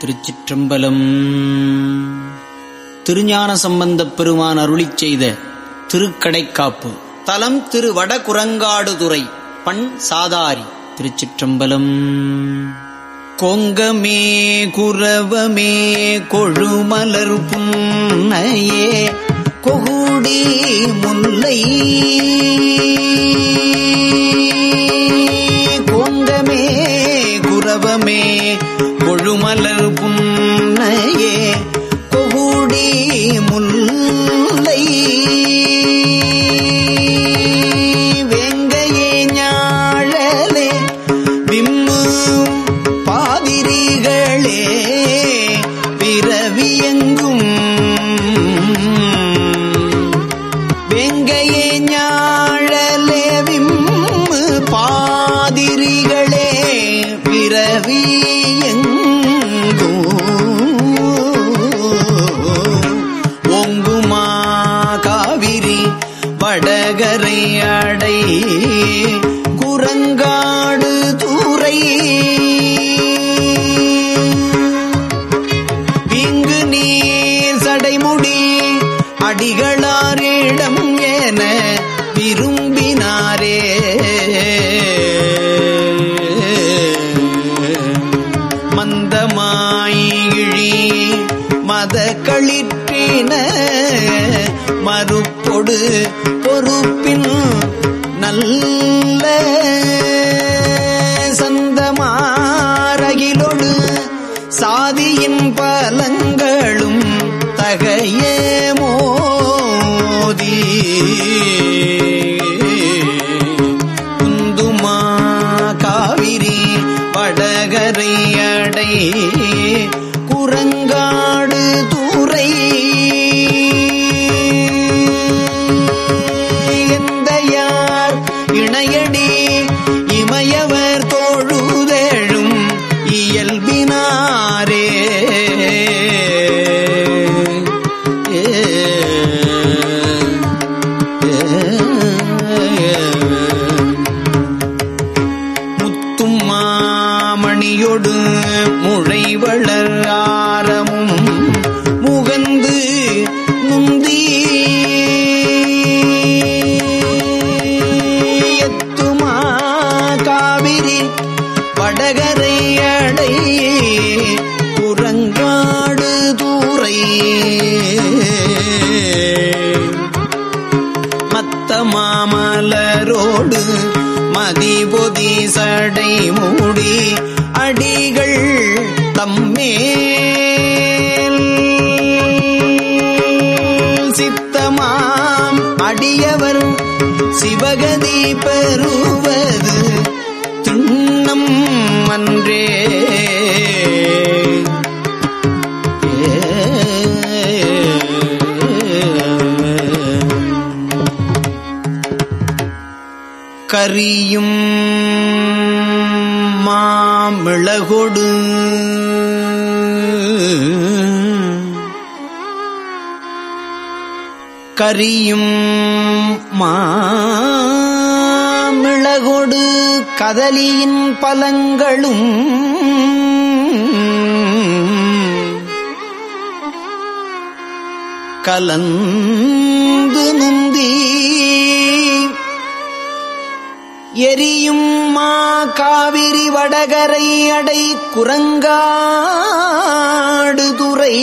திருச்சிற்றம்பலம். திருஞான சம்பந்தப் பெருமான் அருளிச் செய்த திருக்கடைக்காப்பு. தலம் திரு வடகுரங்காடுதுறை பண் சாதாரி திருச்சிற்றம்பலம். கொங்கமே குரவமே கொழுமலர் புன்னையே கொகுடி முல்லை. களிற்றின மறுப்பொடு பொறுப்பின் நல்ல சந்தமாரகிலொடு சாதியின் பலங்களும் தகையே மோதி. குந்துமா காவிரி படகரையடை சிவகதி பெறுவது திண்ணம் அன்றே. கரியும் மாமிளகொடு கரியும் மா மாமிளகொடு கதலியின் பலங்களும் கலந்து நுந்தி எரியும் மா காவிரி வடகரை அடை குரங்காடு துறை.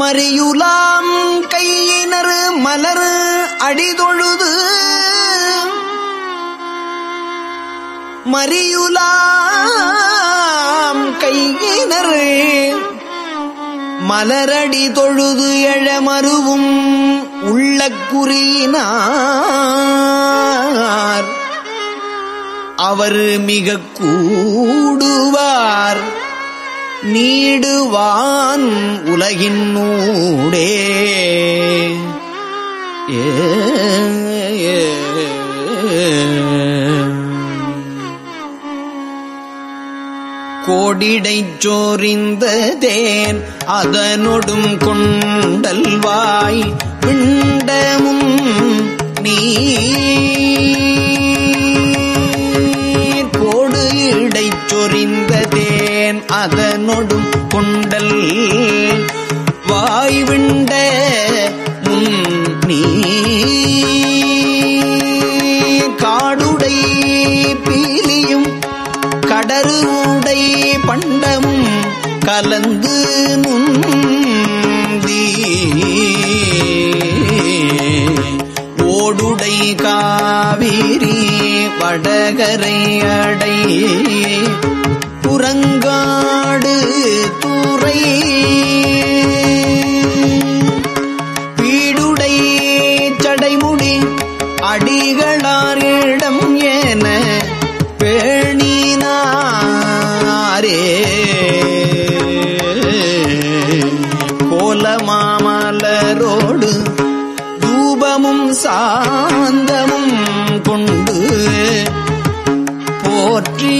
மறியுலாம் கையினர் மலர் அடிதொழுது. மறியுலாம் கையினர் மலரடி தொழுது எழ மருவும் உள்ள குறியினார். அவர் மிக கூடுவார். நீடுவான் உலகின் நூடே கோடிடை சோரிந்ததேன் அதனொடும் கொண்டல்வாய் பிண்டமும் நீ கோடு இடை சொரிந்த அதனொடும் கொண்டல். வாய்விண்ட முன் நீ காடுடை பீலியும் கடறு உடை பண்டமும் கலந்து முந்தி. ஓடுடை காவிரி வடகரை அடை. புறங்காடு பீடுடை சடைமுடி அடிகளாரிடம் என பேணினாரே. கோல மாமலரோடு தூபமும் சாந்தமும் கொண்டு போற்றி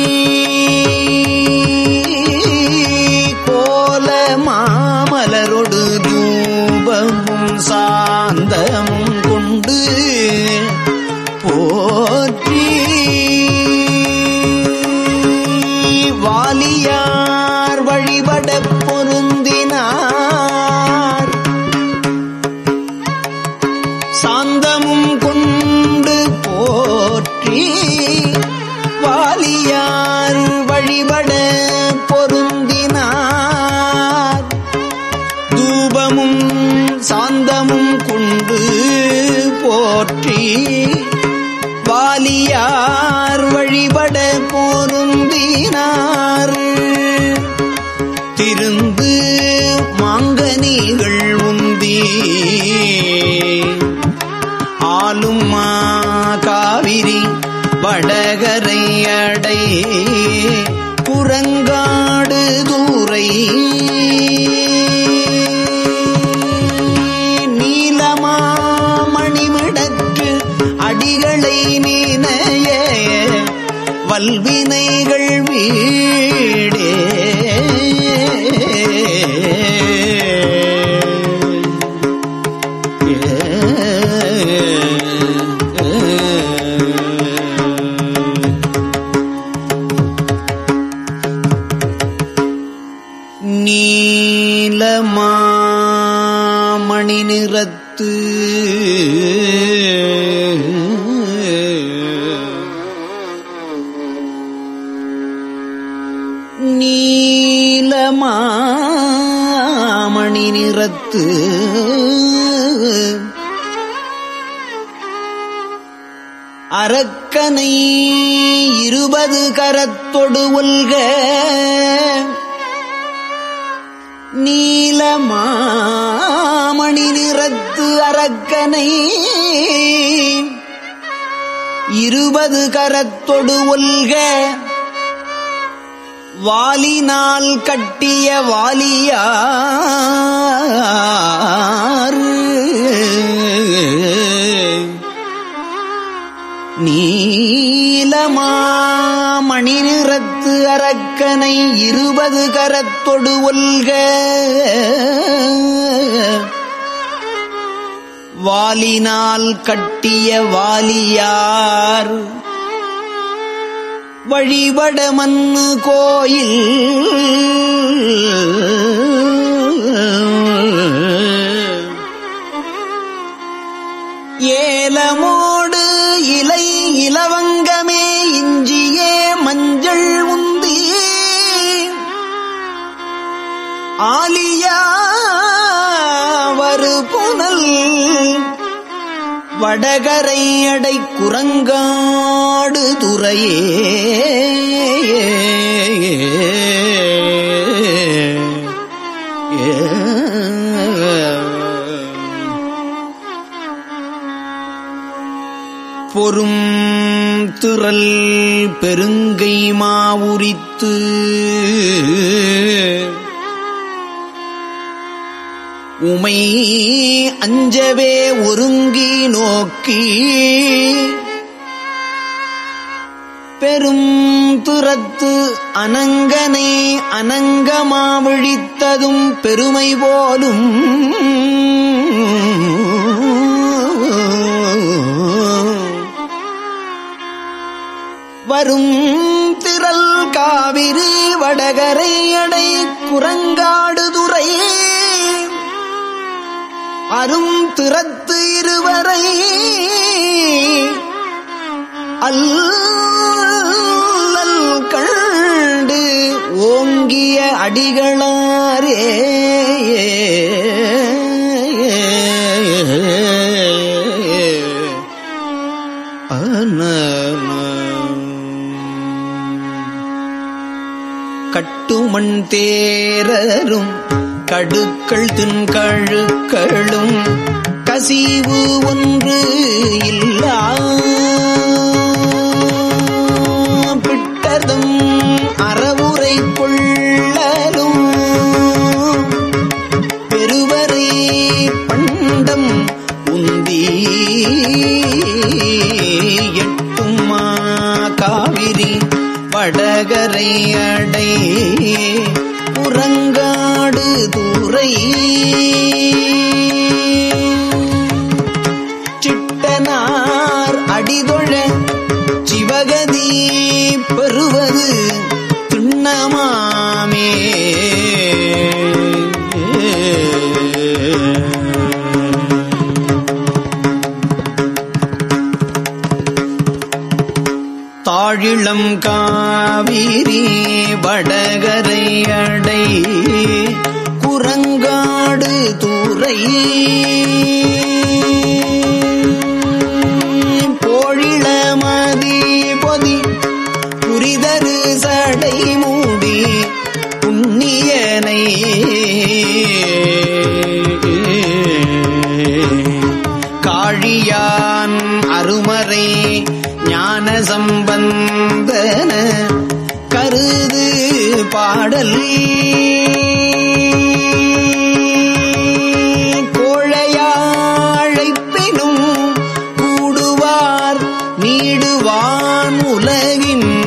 வாலியார் வழிபட பொருந்தினார். சாந்தமும் கொண்டு போற்றி வாலியார் வழிபட பொருந்தினார். தூபமும் சாந்தமும் கொண்டு போற்றி வாலியார் வழிபட பொருந்தி பொருந்தினார் திருந்து மாங்கனிகள் உந்தி. ஆளும் மா காவிரி வடகரை அடை. குரங்காடு தூ நீலமாமணி நிறத்து. அரக்கனை இருபது கரத்தொடு ஒல்க. நீலமாமணி நிறத்து அரக்கனை இருபது கரத்தொடு ஒல்க. வாலினால் கட்டிய வாலியார். நீலமாமணி நிறத்து அரக்கனை இருபது கரத்தொடு ஒல்க. வாலினால் கட்டிய வாலியார். வழிபட கோயில். ஏலமோடு இலை இலவங்கமே இஞ்சியே மஞ்சள் உந்தி. ஆலியா வரு புனல். வடகரை அடை குரங்காடு துறையே. பொறும் திரள் பெருங்கை மாவுரித்து உமை அஞ்சவே ஒருங்கி நோக்கி. பெரும் துரத்து அனங்கனை அனங்கமாவிழித்ததும் பெருமை போலும். வரும் திரல் காவிரி வடகரை அடை குரங்காடு அரும் திறத்து இருவரை அல்லல் கண்டு ஓங்கிய அடிகளாரே. கட்டுமண் தேரரும் கடுக்கள் தின்கழுக்களும் கசிவு ஒன்று இல்லா. சிட்டனார் அடிதொழ சிவகதி பெறுவது திண்ணமாமே. தாழிளம் காவிரி வடகரை அடை தூரை போழிளமதி பொதி புரிதரு சடை மூடி புண்ணியனை காழியான் அருமறை ஞான சம்பந்தன கருது பாடலே நீடுவான்